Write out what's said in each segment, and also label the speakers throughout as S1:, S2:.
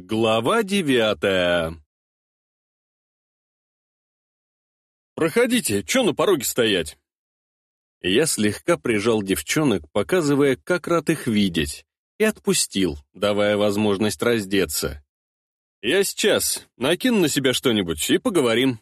S1: Глава девятая «Проходите, чё на пороге стоять?» Я слегка прижал девчонок, показывая, как рад их видеть, и отпустил, давая возможность раздеться. «Я сейчас. Накину на себя что-нибудь и поговорим».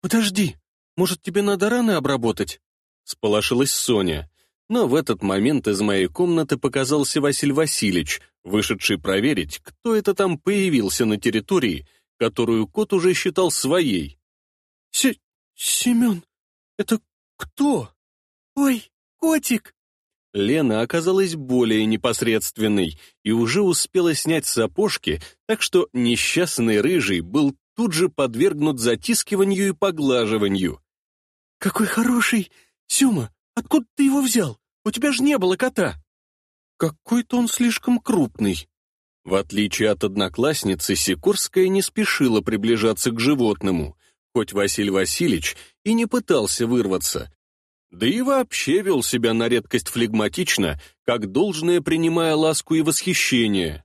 S2: «Подожди, может, тебе надо раны обработать?» — сполошилась Соня. Но в этот момент из моей комнаты показался Василий Васильевич, вышедший проверить, кто это там появился на территории, которую кот уже считал своей.
S3: С «Семен, это кто? Ой, котик!»
S2: Лена оказалась более непосредственной и уже успела снять сапожки, так что несчастный рыжий был тут же подвергнут затискиванию и поглаживанию.
S3: «Какой хороший! Сема, откуда ты его взял? У тебя же не было кота!»
S2: Какой-то он слишком крупный. В отличие от одноклассницы, Сикорская не спешила приближаться к животному, хоть Василий Васильевич и не пытался вырваться. Да и вообще вел себя на редкость флегматично, как должное принимая ласку и восхищение.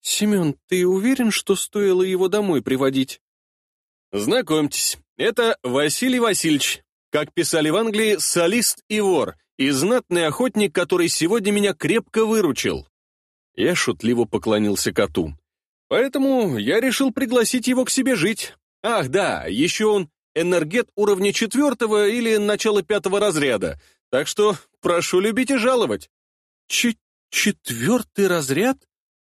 S2: «Семен, ты уверен, что стоило его домой приводить?»
S1: «Знакомьтесь, это Василий Васильевич, как писали в Англии, солист и вор, и знатный охотник, который сегодня меня крепко выручил». Я шутливо поклонился коту. «Поэтому я решил пригласить его к себе жить. Ах, да, еще он энергет уровня четвертого или начала пятого разряда, так что прошу любить и жаловать».
S2: Ч «Четвертый разряд?»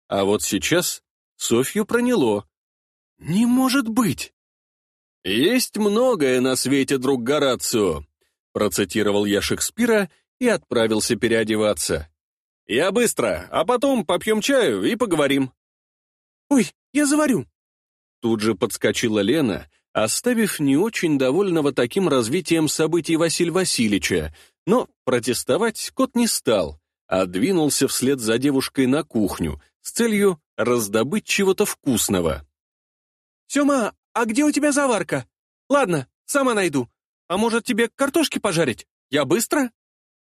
S2: А вот сейчас Софью проняло. «Не может быть!»
S1: «Есть многое на свете, друг Горацио», процитировал я Шекспира и отправился переодеваться. «Я быстро, а потом попьем чаю и поговорим».
S3: «Ой, я заварю».
S2: Тут же подскочила Лена, оставив не очень довольного таким развитием событий Василь Васильевича, но протестовать кот не стал, а двинулся вслед за девушкой на кухню с целью раздобыть чего-то вкусного.
S3: «Сема, а где у тебя заварка? Ладно, сама найду. А может, тебе картошки пожарить? Я быстро?»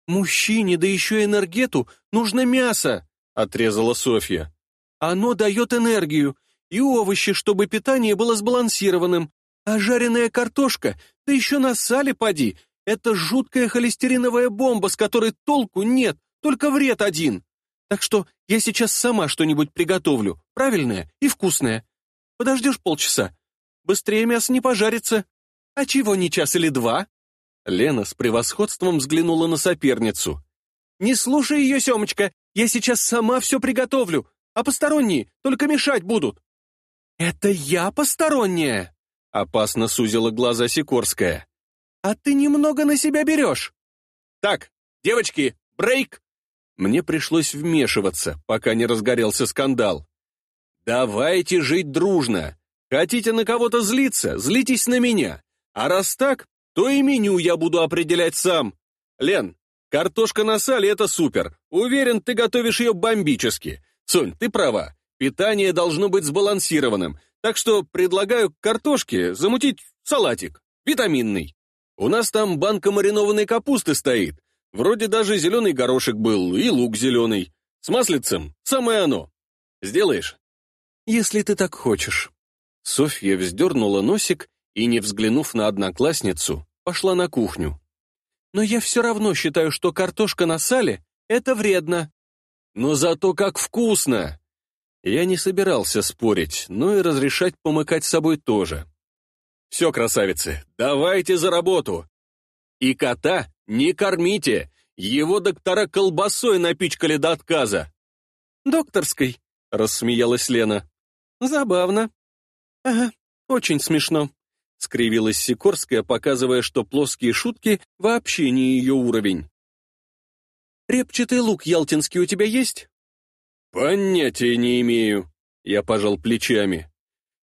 S2: «Мужчине, да еще энергету, нужно мясо», — отрезала Софья. «Оно дает энергию, и овощи, чтобы питание было сбалансированным. А жареная картошка, да еще на сале поди, это жуткая холестериновая бомба, с которой толку нет, только вред один. Так что я сейчас сама что-нибудь приготовлю, правильное и вкусное. Подождешь полчаса? Быстрее мясо не пожарится. А чего не час или два?» Лена с превосходством взглянула на соперницу. «Не слушай ее, Семочка, я сейчас сама все приготовлю, а посторонние только мешать будут». «Это я посторонняя?» Опасно сузила глаза Сикорская. «А ты немного на себя берешь».
S1: «Так, девочки, брейк!»
S2: Мне пришлось вмешиваться, пока не разгорелся скандал. «Давайте жить дружно. Хотите на кого-то злиться, злитесь на меня. А раз так, то и меню я буду определять сам. Лен, картошка на сале — это супер. Уверен, ты готовишь ее бомбически. Сонь, ты права. Питание должно быть сбалансированным, так что предлагаю картошке замутить салатик, витаминный. У нас там банка маринованной капусты стоит. Вроде даже зеленый горошек был и лук зеленый. С маслицем самое оно. Сделаешь? Если ты так хочешь. Софья вздернула носик и, не взглянув на одноклассницу, пошла на кухню. Но я все равно считаю, что картошка на сале — это вредно. Но зато как вкусно! Я не собирался спорить, но и разрешать помыкать собой тоже. «Все, красавицы, давайте за работу! И кота не кормите, его доктора колбасой напичкали до отказа!» «Докторской», — рассмеялась Лена. «Забавно». «Ага, очень смешно», — скривилась Сикорская, показывая, что плоские шутки вообще не ее уровень. «Репчатый лук ялтинский у тебя есть?» «Понятия не имею», — я пожал плечами.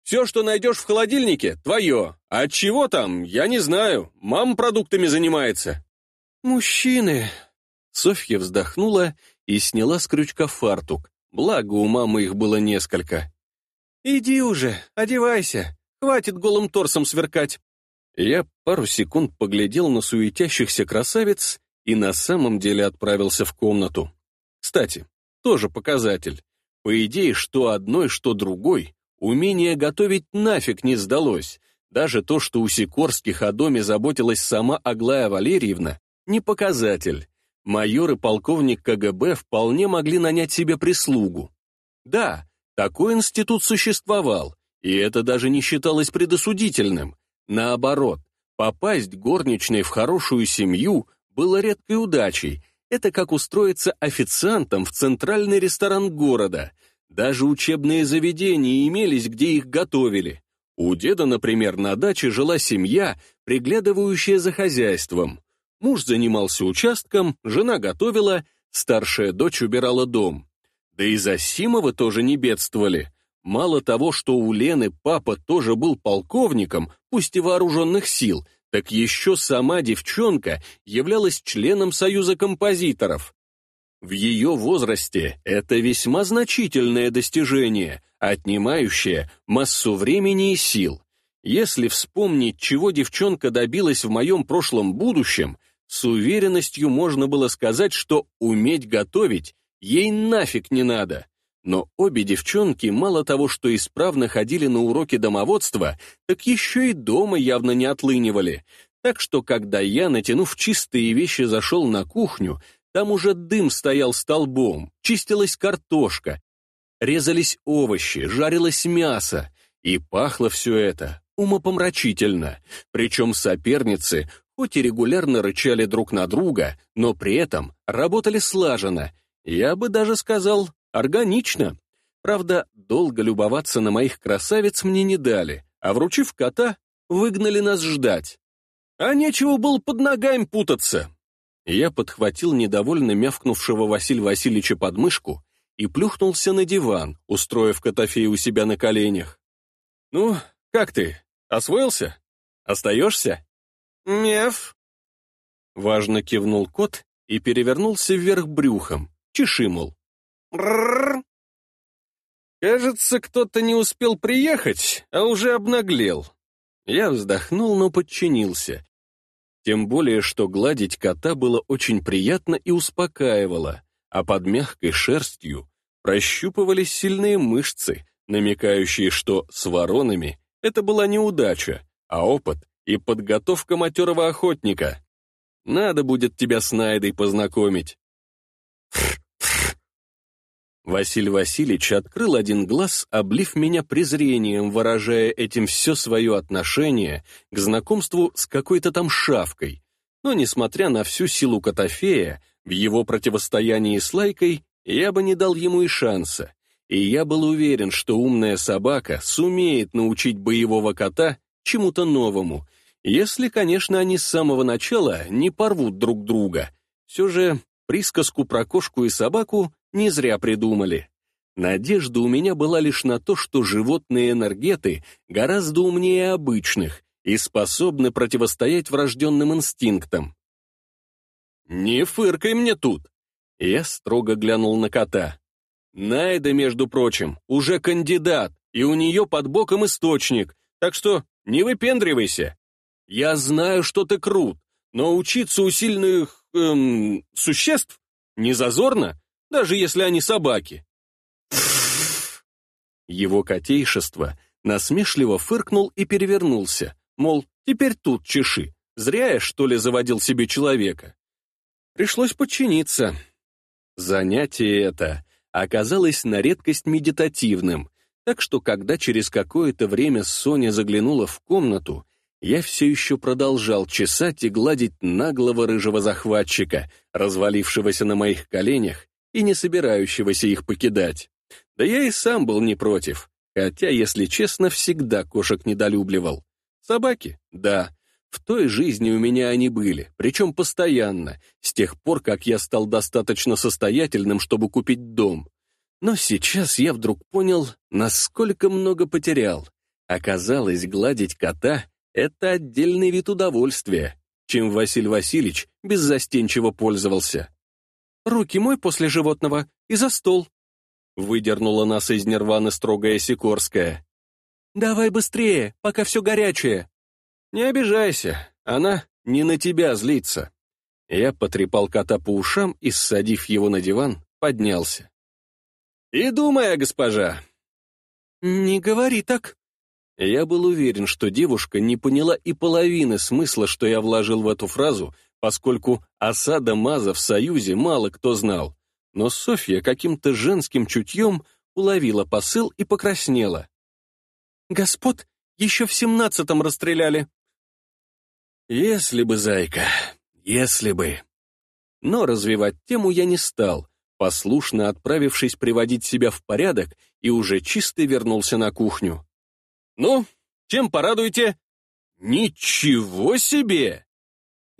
S2: «Все, что найдешь в холодильнике, твое. А чего там, я не знаю. Мама продуктами занимается». «Мужчины...» Софья вздохнула и сняла с крючка фартук. Благо, у мамы их было несколько. «Иди уже, одевайся. Хватит голым торсом сверкать». Я пару секунд поглядел на суетящихся красавиц и на самом деле отправился в комнату. Кстати, тоже показатель. По идее, что одной, что другой, умение готовить нафиг не сдалось. Даже то, что у Сикорских о доме заботилась сама Аглая Валерьевна, не показатель. Майор и полковник КГБ вполне могли нанять себе прислугу. Да, такой институт существовал, и это даже не считалось предосудительным. Наоборот, попасть горничной в хорошую семью было редкой удачей. Это как устроиться официантом в центральный ресторан города. Даже учебные заведения имелись, где их готовили. У деда, например, на даче жила семья, приглядывающая за хозяйством. Муж занимался участком, жена готовила, старшая дочь убирала дом. Да и Засимовы тоже не бедствовали. Мало того, что у Лены папа тоже был полковником, пусть и вооруженных сил, так еще сама девчонка являлась членом Союза композиторов. В ее возрасте это весьма значительное достижение, отнимающее массу времени и сил. Если вспомнить, чего девчонка добилась в моем прошлом будущем, с уверенностью можно было сказать, что уметь готовить ей нафиг не надо. Но обе девчонки мало того, что исправно ходили на уроки домоводства, так еще и дома явно не отлынивали. Так что, когда я, натянув чистые вещи, зашел на кухню, там уже дым стоял столбом, чистилась картошка, резались овощи, жарилось мясо, и пахло все это умопомрачительно. Причем соперницы, хоть и регулярно рычали друг на друга, но при этом работали слаженно, я бы даже сказал, Органично. Правда, долго любоваться на моих красавиц мне не дали, а вручив кота, выгнали нас ждать. А нечего было под ногами путаться. Я подхватил недовольно мявкнувшего Василия Васильевича под мышку и плюхнулся на диван, устроив Котофея у себя на коленях. «Ну, как ты? Освоился? Остаешься?»
S3: «Мев».
S2: Важно кивнул кот и перевернулся вверх брюхом, чеши, мол.
S3: Кажется, кто-то не успел приехать, а уже обнаглел.
S2: Я вздохнул, но подчинился. Тем более, что гладить кота было очень приятно и успокаивало, а под мягкой шерстью прощупывались сильные мышцы, намекающие, что с воронами это была неудача, а опыт и подготовка матерого охотника. Надо будет тебя с Найдой познакомить. Василий Васильевич открыл один глаз, облив меня презрением, выражая этим все свое отношение к знакомству с какой-то там шавкой. Но, несмотря на всю силу Котофея, в его противостоянии с Лайкой я бы не дал ему и шанса. И я был уверен, что умная собака сумеет научить боевого кота чему-то новому, если, конечно, они с самого начала не порвут друг друга. Все же присказку про кошку и собаку не зря придумали. Надежда у меня была лишь на то, что животные-энергеты гораздо умнее обычных и способны противостоять врожденным инстинктам. «Не фыркай мне тут!» Я строго глянул на кота. «Найда, между прочим, уже кандидат, и у нее под боком источник, так что не выпендривайся. Я знаю, что ты крут, но учиться у сильных, эм, существ не зазорно, даже если они собаки. Его котейшество насмешливо фыркнул и перевернулся, мол, теперь тут чеши, зря я, что ли, заводил себе человека. Пришлось подчиниться. Занятие это оказалось на редкость медитативным, так что когда через какое-то время Соня заглянула в комнату, я все еще продолжал чесать и гладить наглого рыжего захватчика, развалившегося на моих коленях и не собирающегося их покидать. Да я и сам был не против, хотя, если честно, всегда кошек недолюбливал. Собаки? Да. В той жизни у меня они были, причем постоянно, с тех пор, как я стал достаточно состоятельным, чтобы купить дом. Но сейчас я вдруг понял, насколько много потерял. Оказалось, гладить кота — это отдельный вид удовольствия, чем Василий Васильевич беззастенчиво пользовался. Руки мой после животного и за стол. Выдернула нас из нирваны строгая Сикорская. Давай быстрее, пока все горячее. Не обижайся, она не на тебя злится. Я потрепал кота по ушам и, ссадив его на диван, поднялся. «Иду, моя госпожа!»
S3: «Не говори так!»
S2: Я был уверен, что девушка не поняла и половины смысла, что я вложил в эту фразу, поскольку осада Маза в Союзе мало кто знал. Но Софья каким-то женским чутьем уловила посыл и покраснела.
S3: «Господ еще в семнадцатом расстреляли».
S2: «Если бы, зайка, если бы». Но развивать тему я не стал, послушно отправившись приводить себя в порядок и уже чисто вернулся на кухню. «Ну, чем порадуете?» «Ничего себе!»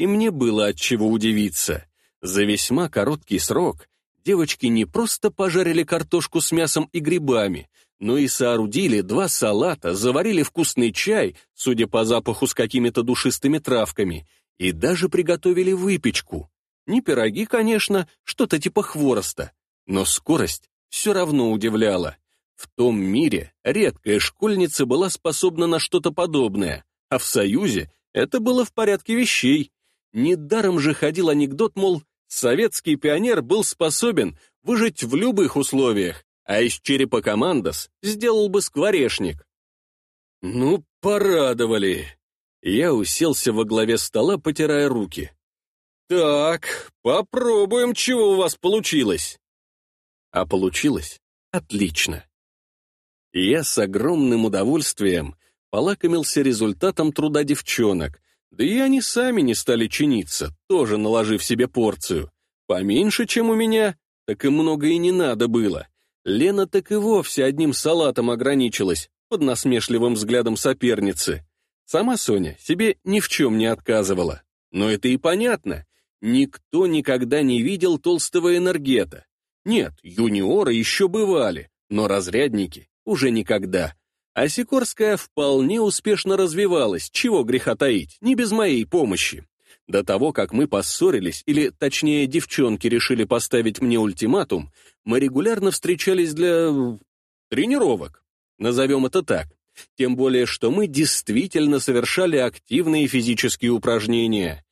S2: И мне было от чего удивиться. За весьма короткий срок девочки не просто пожарили картошку с мясом и грибами, но и соорудили два салата, заварили вкусный чай, судя по запаху с какими-то душистыми травками, и даже приготовили выпечку. Не пироги, конечно, что-то типа хвороста, но скорость все равно удивляла. В том мире редкая школьница была способна на что-то подобное, а в Союзе это было в порядке вещей. Недаром же ходил анекдот, мол, советский пионер был способен выжить в любых условиях, а из черепа командос сделал бы скворечник. Ну, порадовали. Я уселся во главе стола, потирая руки. Так, попробуем, чего у вас получилось. А получилось отлично. Я с огромным удовольствием полакомился результатом труда девчонок, да и они сами не стали чиниться, тоже наложив себе порцию. Поменьше, чем у меня, так и много и не надо было. Лена так и вовсе одним салатом ограничилась, под насмешливым взглядом соперницы. Сама Соня себе ни в чем не отказывала. Но это и понятно. Никто никогда не видел толстого энергета. Нет, юниоры еще бывали, но разрядники уже никогда. А Сикорская вполне успешно развивалась, чего греха таить, не без моей помощи. До того, как мы поссорились, или, точнее, девчонки решили поставить мне ультиматум, мы регулярно встречались для... тренировок. Назовем это так. Тем более, что мы действительно совершали активные физические упражнения.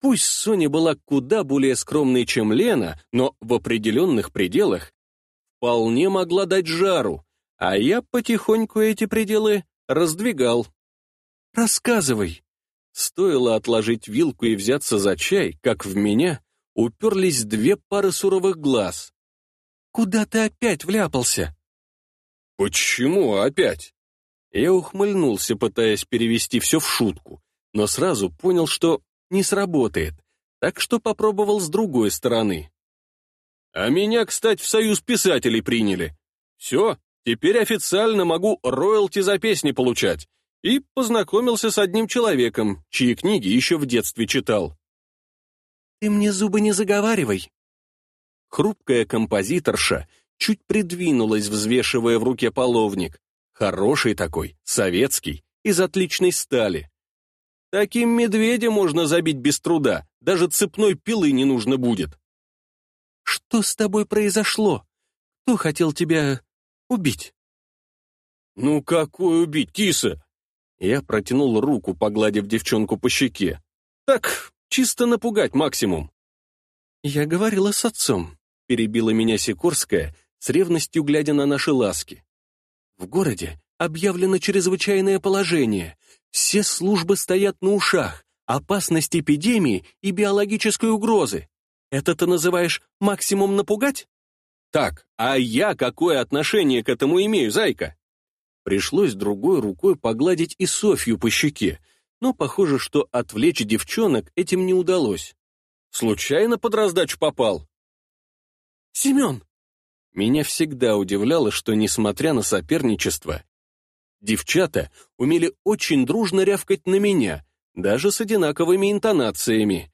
S2: Пусть Соня была куда более скромной, чем Лена, но в определенных пределах вполне могла дать жару, а я потихоньку эти пределы раздвигал. «Рассказывай». Стоило отложить вилку и взяться за чай, как в меня уперлись две пары суровых глаз. «Куда ты опять вляпался?» «Почему опять?» Я ухмыльнулся, пытаясь перевести все в шутку, но сразу понял, что не сработает, так что попробовал с другой стороны. «А меня, кстати, в союз писателей приняли. Все, Теперь официально могу роялти за песни получать. И познакомился с одним человеком, чьи книги еще в детстве читал. «Ты мне зубы не заговаривай». Хрупкая композиторша чуть придвинулась, взвешивая в руке половник. Хороший такой, советский, из отличной стали. Таким медведя можно забить без труда, даже цепной пилы не нужно будет. «Что с тобой произошло? Кто хотел тебя Убить. «Ну какой убить, киса?» Я протянул руку, погладив девчонку по щеке. «Так, чисто напугать максимум». «Я говорила с отцом», — перебила меня Сикорская, с ревностью глядя на наши ласки. «В городе объявлено чрезвычайное положение. Все службы стоят на ушах. Опасность эпидемии и биологической угрозы. Это ты называешь максимум напугать?» Так, а я какое отношение к этому имею, зайка? Пришлось другой рукой погладить и Софью по щеке, но похоже, что отвлечь девчонок этим не удалось. Случайно под раздачу попал. «Семен!» Меня всегда удивляло, что, несмотря на соперничество, девчата умели очень дружно рявкать на меня, даже с одинаковыми интонациями.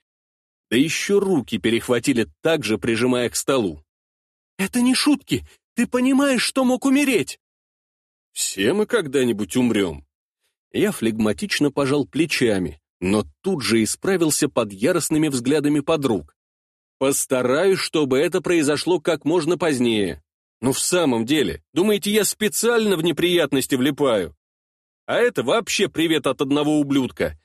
S2: Да еще руки перехватили так же, прижимая к столу. «Это не шутки! Ты понимаешь, что мог умереть?» «Все мы когда-нибудь умрем». Я флегматично пожал плечами, но тут же исправился под яростными взглядами подруг. «Постараюсь, чтобы это произошло как можно позднее. Ну в самом деле, думаете, я специально в неприятности влипаю? А это вообще привет от одного ублюдка.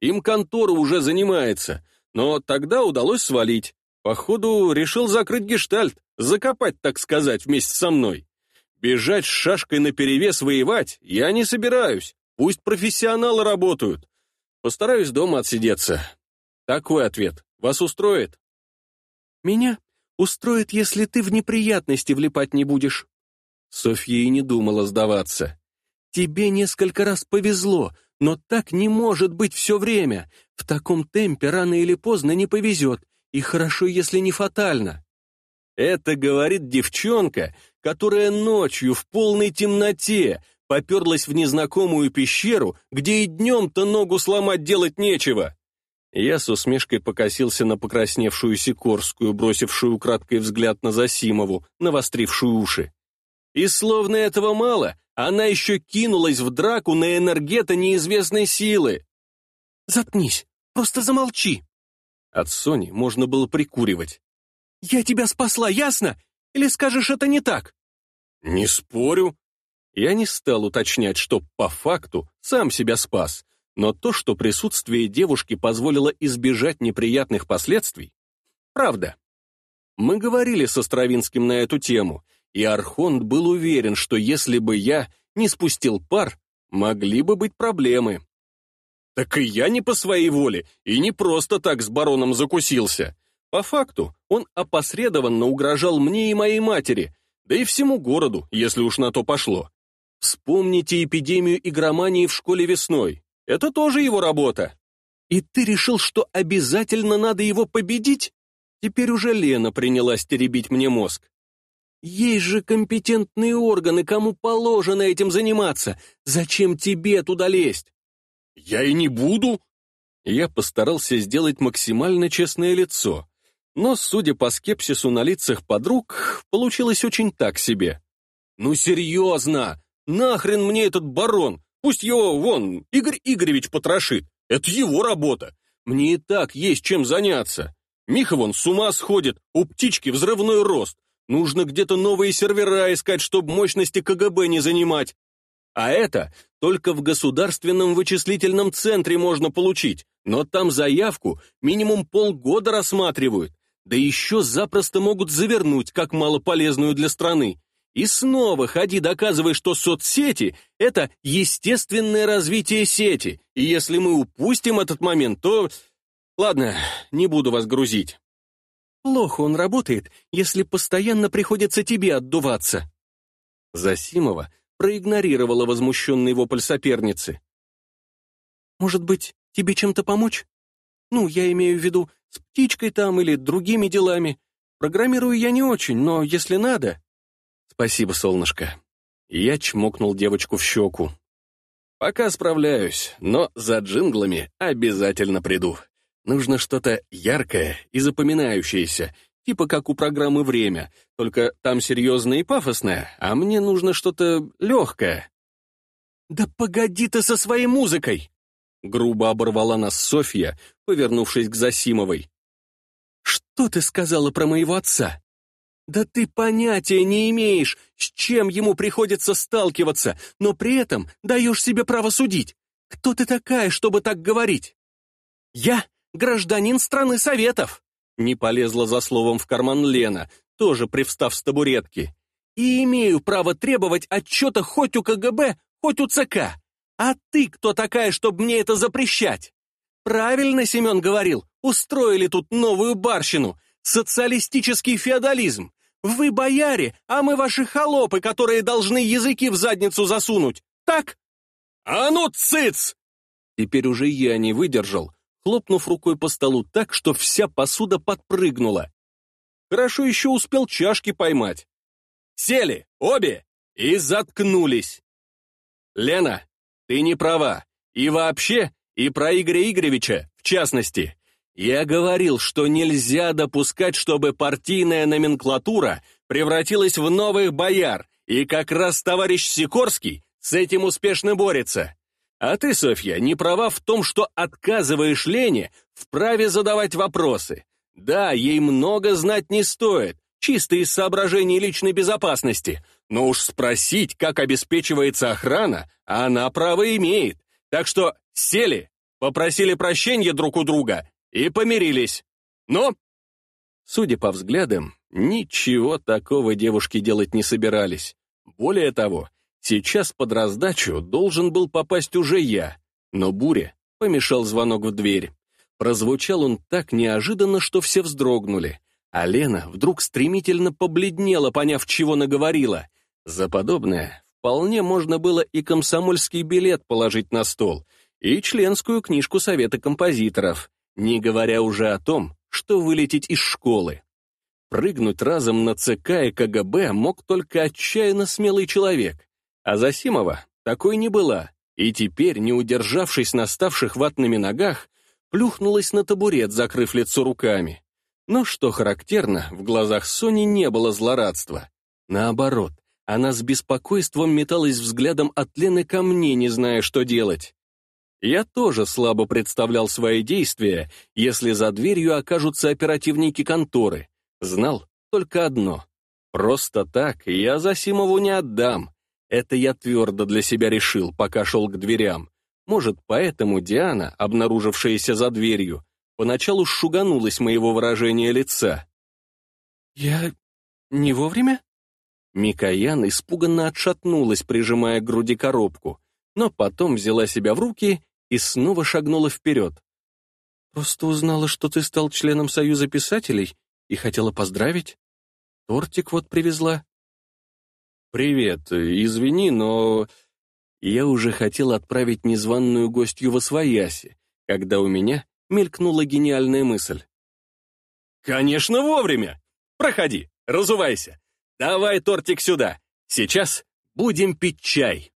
S2: Им контора уже занимается, но тогда удалось свалить. Походу, решил закрыть гештальт. Закопать, так сказать, вместе со мной. Бежать с шашкой наперевес воевать я не собираюсь, пусть профессионалы работают. Постараюсь дома отсидеться. Такой ответ вас устроит?
S3: Меня устроит, если ты в неприятности влипать не будешь.
S2: Софья и не думала сдаваться.
S3: Тебе несколько раз повезло, но так не может быть все время. В таком темпе рано или поздно не повезет, и хорошо, если не фатально.
S2: Это говорит девчонка, которая ночью в полной темноте поперлась в незнакомую пещеру, где и днем-то ногу сломать делать нечего. Я с усмешкой покосился на покрасневшую Сикорскую, бросившую краткий взгляд на Засимову, навострившую уши. И словно этого мало, она еще кинулась в драку на энергета неизвестной силы.
S3: «Заткнись, просто замолчи!»
S2: От Сони можно было прикуривать.
S3: «Я тебя спасла, ясно? Или скажешь, это не так?»
S2: «Не спорю». Я не стал уточнять, что по факту сам себя спас, но то, что присутствие девушки позволило избежать неприятных последствий, правда. Мы говорили со Стравинским на эту тему, и Архонт был уверен, что если бы я не спустил пар, могли бы быть проблемы. Так и я не по своей воле, и не просто так с бароном закусился. По факту, он опосредованно угрожал мне и моей матери, да и всему городу, если уж на то пошло. Вспомните эпидемию игромании в школе весной. Это тоже его работа. И ты решил, что обязательно надо его победить? Теперь уже Лена принялась теребить мне мозг. Есть же компетентные органы, кому положено этим заниматься. Зачем тебе туда лезть? Я и не буду. Я постарался сделать максимально честное лицо. Но, судя по скепсису на лицах подруг, получилось очень так себе. Ну серьезно, нахрен мне этот барон? Пусть его, вон, Игорь Игоревич потрошит. Это его работа. Мне и так есть чем заняться. Миха вон с ума сходит, у птички взрывной рост. Нужно где-то новые сервера искать, чтобы мощности КГБ не занимать. А это только в государственном вычислительном центре можно получить, но там заявку минимум полгода рассматривают, да еще запросто могут завернуть, как малополезную для страны. И снова ходи доказывай, что соцсети — это естественное развитие сети, и если мы упустим этот момент, то... Ладно, не буду вас грузить.
S3: Плохо он работает, если постоянно приходится тебе отдуваться.
S2: Засимова проигнорировала возмущенный вопль соперницы.
S3: Может быть, тебе чем-то помочь? Ну, я имею в виду, с птичкой там или другими делами. Программирую я не очень, но если надо...
S2: Спасибо, солнышко. Я чмокнул девочку в щеку. Пока справляюсь, но за джинглами обязательно приду. Нужно что-то яркое и запоминающееся, типа как у программы «Время», только там серьезное и пафосное, а мне нужно что-то легкое.
S3: «Да погоди ты со своей музыкой!»
S2: Грубо оборвала нас Софья, повернувшись к Засимовой.
S3: «Что ты сказала про моего отца?» Да ты понятия не имеешь, с чем ему приходится сталкиваться, но при этом даешь себе право судить. Кто ты такая, чтобы так говорить? Я гражданин страны Советов. Не полезла за словом в карман Лена, тоже привстав с табуретки. И имею право требовать отчета хоть у КГБ, хоть у ЦК. А ты кто такая, чтобы мне это запрещать? Правильно Семен говорил, устроили тут новую барщину, социалистический феодализм. Вы бояре, а мы ваши холопы, которые должны языки в задницу засунуть. Так?
S2: А ну, цыц! Теперь уже я не выдержал, хлопнув рукой по столу так, что вся посуда подпрыгнула. Хорошо еще успел чашки поймать. Сели, обе, и заткнулись. Лена, ты не права. И вообще, и про Игоря Игоревича, в частности. Я говорил, что нельзя допускать, чтобы партийная номенклатура превратилась в новых бояр, и как раз товарищ Сикорский с этим успешно борется. А ты, Софья, не права в том, что отказываешь Лене в праве задавать вопросы. Да, ей много знать не стоит, чисто из соображений личной безопасности, но уж спросить, как обеспечивается охрана, она право имеет. Так что сели, попросили прощения друг у друга и помирились. Но, судя по взглядам, Ничего такого девушки делать не собирались. Более того, сейчас под раздачу должен был попасть уже я, но Буря помешал звонок в дверь. Прозвучал он так неожиданно, что все вздрогнули, а Лена вдруг стремительно побледнела, поняв, чего наговорила. За подобное вполне можно было и комсомольский билет положить на стол, и членскую книжку Совета композиторов, не говоря уже о том, что вылететь из школы. Прыгнуть разом на ЦК и КГБ мог только отчаянно смелый человек, а Засимова такой не была, и теперь, не удержавшись на ставших ватными ногах, плюхнулась на табурет, закрыв лицо руками. Но, что характерно, в глазах Сони не было злорадства. Наоборот, она с беспокойством металась взглядом от Лены ко мне, не зная, что делать. Я тоже слабо представлял свои действия, если за дверью окажутся оперативники конторы. Знал только одно. Просто так я Засимову не отдам. Это я твердо для себя решил, пока шел к дверям. Может, поэтому Диана, обнаружившаяся за дверью, поначалу шуганулась моего выражения лица.
S3: «Я не вовремя?»
S2: Микоян испуганно отшатнулась, прижимая к груди коробку, но потом взяла себя в руки и снова шагнула вперед.
S3: «Просто узнала, что ты стал членом Союза писателей и хотела поздравить. Тортик вот привезла».
S2: «Привет, извини, но...» Я уже хотел отправить незваную гостью во свояси, когда у меня мелькнула гениальная мысль. «Конечно, вовремя! Проходи, разувайся. Давай тортик сюда. Сейчас будем пить чай».